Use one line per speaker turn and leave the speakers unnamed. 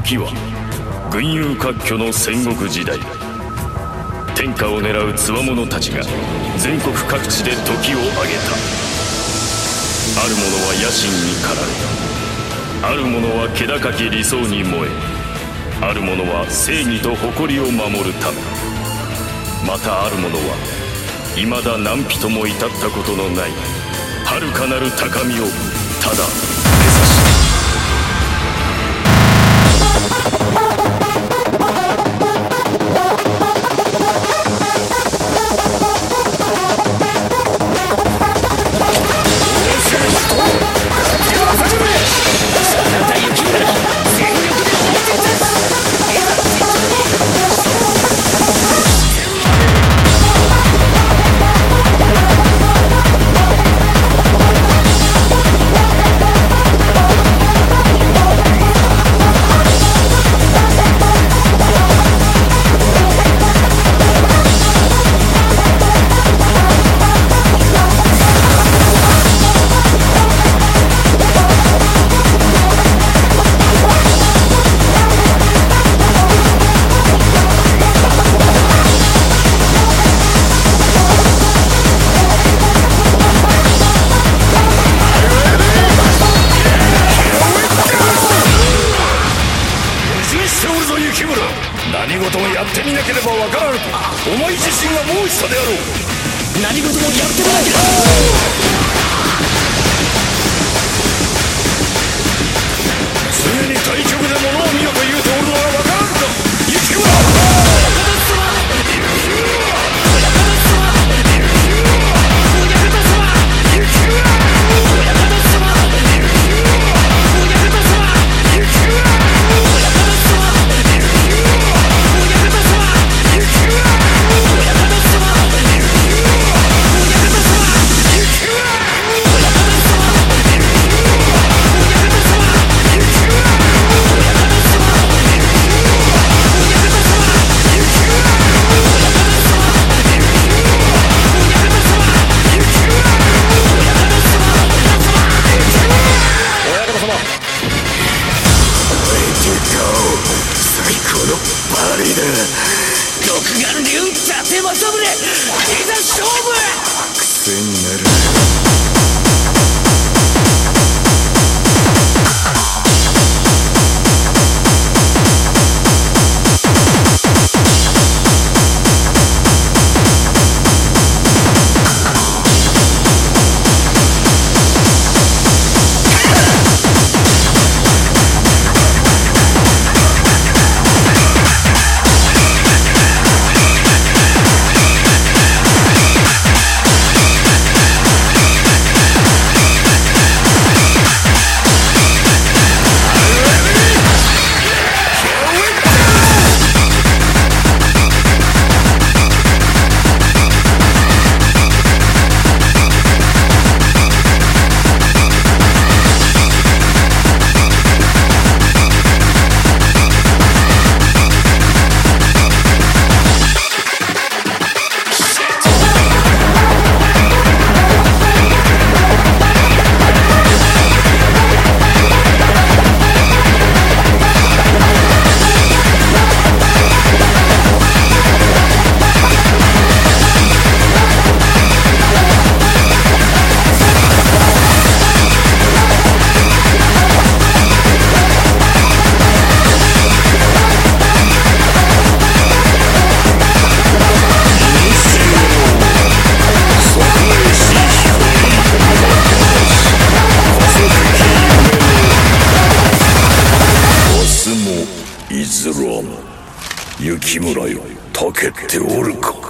時は群雄割拠の戦国時代。天下を狙う強者たちが全国各地で時を挙げた。ある者は野心に駆られある者は気高き理想に燃えある者は正義と誇りを守るため。またある者は未だ何人も至ったことのない遥かなる高みをただ目指した
Oh, 雪村何事もやってみなければわからぬ。お前自身が申したであろう。
何事もやってみなきゃ
常
最高のバレーだ。独眼竜伊達政宗いざ勝負。
癖になる。日もいずらも雪村よたけておるか。